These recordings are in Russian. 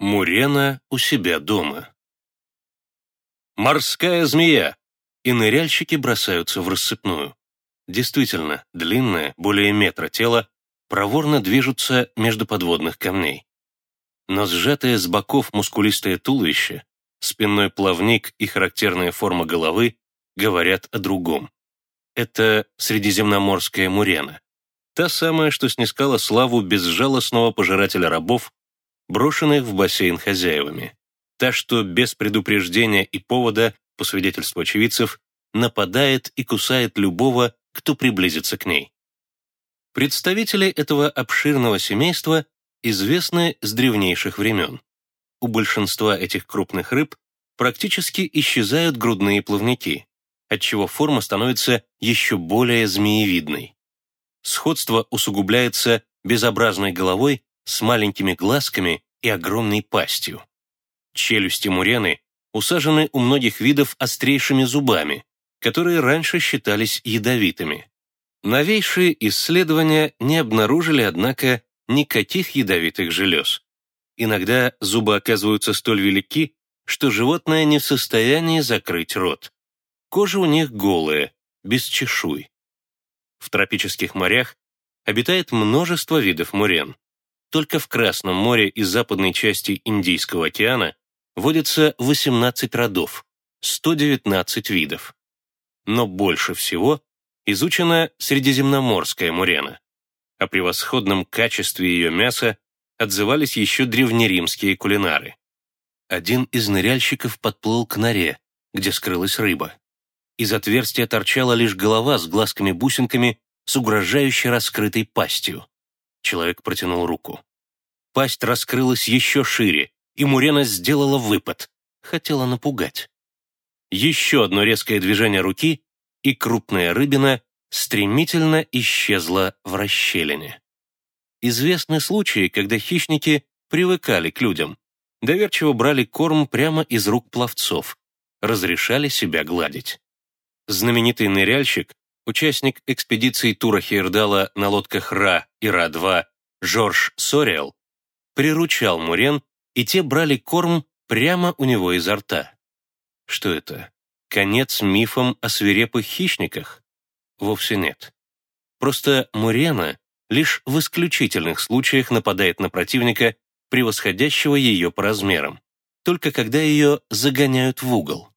Мурена у себя дома. Морская змея! И ныряльщики бросаются в рассыпную. Действительно, длинное, более метра тело, проворно движутся между подводных камней. Но сжатое с боков мускулистое туловище, спинной плавник и характерная форма головы говорят о другом. Это средиземноморская мурена. Та самая, что снискала славу безжалостного пожирателя рабов брошенных в бассейн хозяевами. Та, что без предупреждения и повода, по свидетельству очевидцев, нападает и кусает любого, кто приблизится к ней. Представители этого обширного семейства известны с древнейших времен. У большинства этих крупных рыб практически исчезают грудные плавники, отчего форма становится еще более змеевидной. Сходство усугубляется безобразной головой с маленькими глазками и огромной пастью. Челюсти мурены усажены у многих видов острейшими зубами, которые раньше считались ядовитыми. Новейшие исследования не обнаружили, однако, никаких ядовитых желез. Иногда зубы оказываются столь велики, что животное не в состоянии закрыть рот. Кожа у них голая, без чешуй. В тропических морях обитает множество видов мурен. Только в Красном море и западной части Индийского океана водится 18 родов, 119 видов. Но больше всего изучена средиземноморская мурена. О превосходном качестве ее мяса отзывались еще древнеримские кулинары. Один из ныряльщиков подплыл к норе, где скрылась рыба. Из отверстия торчала лишь голова с глазками-бусинками с угрожающе раскрытой пастью. Человек протянул руку. Пасть раскрылась еще шире, и Мурена сделала выпад. Хотела напугать. Еще одно резкое движение руки, и крупная рыбина стремительно исчезла в расщелине. Известны случаи, когда хищники привыкали к людям, доверчиво брали корм прямо из рук пловцов, разрешали себя гладить. Знаменитый ныряльщик участник экспедиции тура Хейрдала на лодках Ра и Ра-2 Жорж Сориал приручал мурен, и те брали корм прямо у него изо рта. Что это? Конец мифам о свирепых хищниках? Вовсе нет. Просто мурена лишь в исключительных случаях нападает на противника, превосходящего ее по размерам, только когда ее загоняют в угол.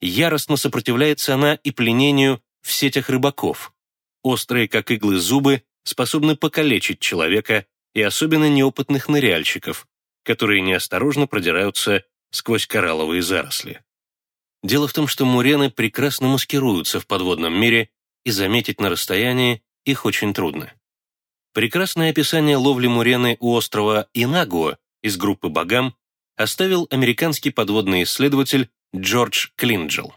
Яростно сопротивляется она и пленению в сетях рыбаков. Острые, как иглы, зубы способны покалечить человека и особенно неопытных ныряльщиков, которые неосторожно продираются сквозь коралловые заросли. Дело в том, что мурены прекрасно маскируются в подводном мире, и заметить на расстоянии их очень трудно. Прекрасное описание ловли мурены у острова Инагуа из группы Багам оставил американский подводный исследователь Джордж Клинджел.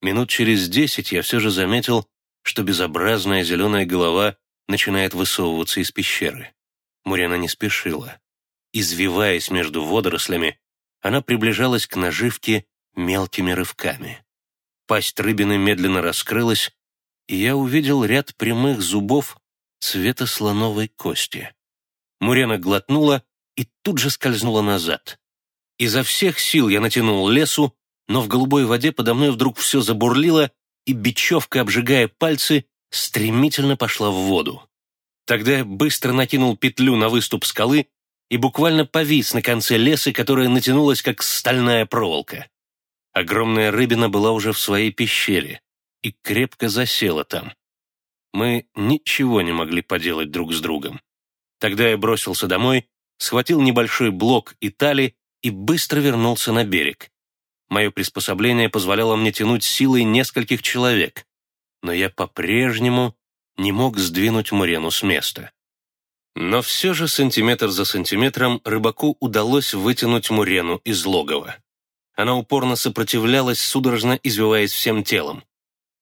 Минут через десять я все же заметил, что безобразная зеленая голова начинает высовываться из пещеры. Мурена не спешила. Извиваясь между водорослями, она приближалась к наживке мелкими рывками. Пасть рыбины медленно раскрылась, и я увидел ряд прямых зубов цвета слоновой кости. Мурена глотнула и тут же скользнула назад. Изо всех сил я натянул лесу, но в голубой воде подо мной вдруг все забурлило, и бечевка, обжигая пальцы, стремительно пошла в воду. Тогда я быстро накинул петлю на выступ скалы и буквально повис на конце леса, которая натянулась, как стальная проволока. Огромная рыбина была уже в своей пещере и крепко засела там. Мы ничего не могли поделать друг с другом. Тогда я бросился домой, схватил небольшой блок и тали и быстро вернулся на берег. Мое приспособление позволяло мне тянуть силой нескольких человек, но я по-прежнему не мог сдвинуть Мурену с места. Но все же сантиметр за сантиметром рыбаку удалось вытянуть Мурену из логова. Она упорно сопротивлялась, судорожно извиваясь всем телом.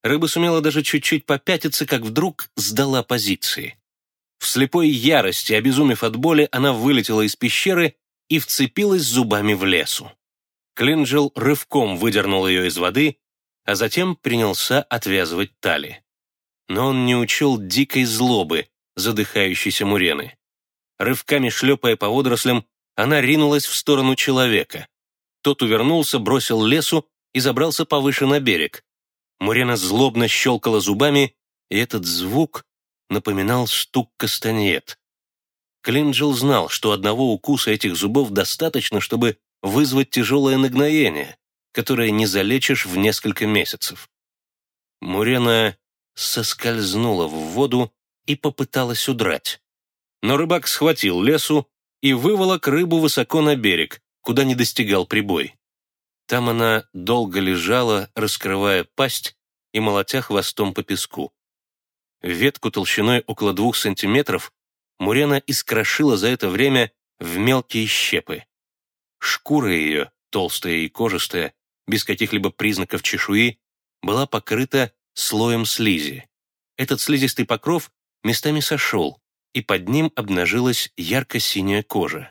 Рыба сумела даже чуть-чуть попятиться, как вдруг сдала позиции. В слепой ярости, обезумев от боли, она вылетела из пещеры и вцепилась зубами в лесу. Клинджел рывком выдернул ее из воды, а затем принялся отвязывать тали. Но он не учел дикой злобы, задыхающейся мурены. Рывками шлепая по водорослям, она ринулась в сторону человека. Тот увернулся, бросил лесу и забрался повыше на берег. Мурена злобно щелкала зубами, и этот звук напоминал стук кастаньет. Клинджел знал, что одного укуса этих зубов достаточно, чтобы вызвать тяжелое нагноение, которое не залечишь в несколько месяцев. Мурена соскользнула в воду и попыталась удрать. Но рыбак схватил лесу и выволок рыбу высоко на берег, куда не достигал прибой. Там она долго лежала, раскрывая пасть и молотя хвостом по песку. Ветку толщиной около двух сантиметров Мурена искрошила за это время в мелкие щепы. Шкура ее, толстая и кожистая, без каких-либо признаков чешуи, была покрыта слоем слизи. Этот слизистый покров местами сошел, и под ним обнажилась ярко-синяя кожа.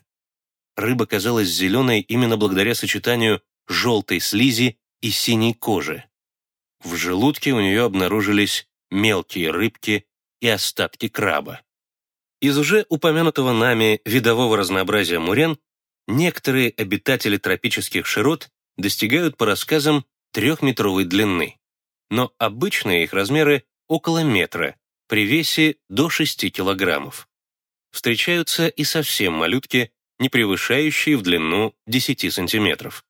Рыба казалась зеленой именно благодаря сочетанию желтой слизи и синей кожи. В желудке у нее обнаружились мелкие рыбки и остатки краба. Из уже упомянутого нами видового разнообразия мурен некоторые обитатели тропических широт достигают по рассказам трехметровой длины, но обычные их размеры около метра, при весе до 6 килограммов. Встречаются и совсем малютки, не превышающие в длину 10 сантиметров.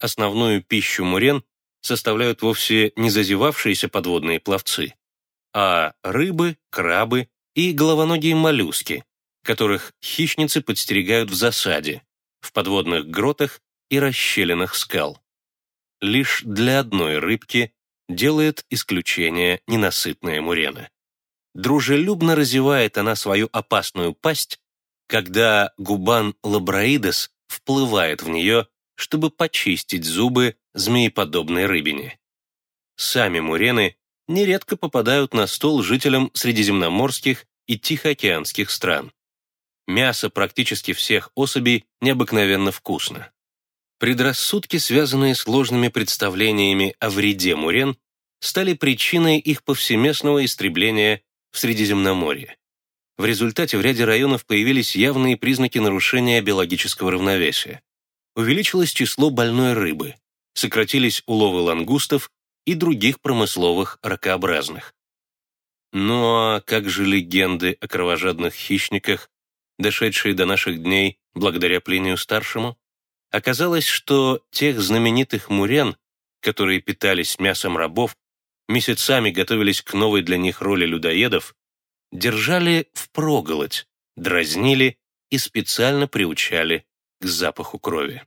Основную пищу мурен составляют вовсе не зазевавшиеся подводные пловцы, а рыбы, крабы и головоногие моллюски, которых хищницы подстерегают в засаде, в подводных гротах и расщелинах скал. Лишь для одной рыбки делает исключение ненасытная мурена. Дружелюбно разевает она свою опасную пасть, когда губан лабраидес вплывает в нее, чтобы почистить зубы змееподобной рыбине. Сами мурены нередко попадают на стол жителям средиземноморских и тихоокеанских стран. Мясо практически всех особей необыкновенно вкусно. Предрассудки, связанные с ложными представлениями о вреде мурен, стали причиной их повсеместного истребления в Средиземноморье. В результате в ряде районов появились явные признаки нарушения биологического равновесия. Увеличилось число больной рыбы, сократились уловы лангустов и других промысловых ракообразных. Ну а как же легенды о кровожадных хищниках, дошедшие до наших дней благодаря Плинию Старшему? Оказалось, что тех знаменитых мурен, которые питались мясом рабов, месяцами готовились к новой для них роли людоедов, держали впроголодь, дразнили и специально приучали к запаху крови.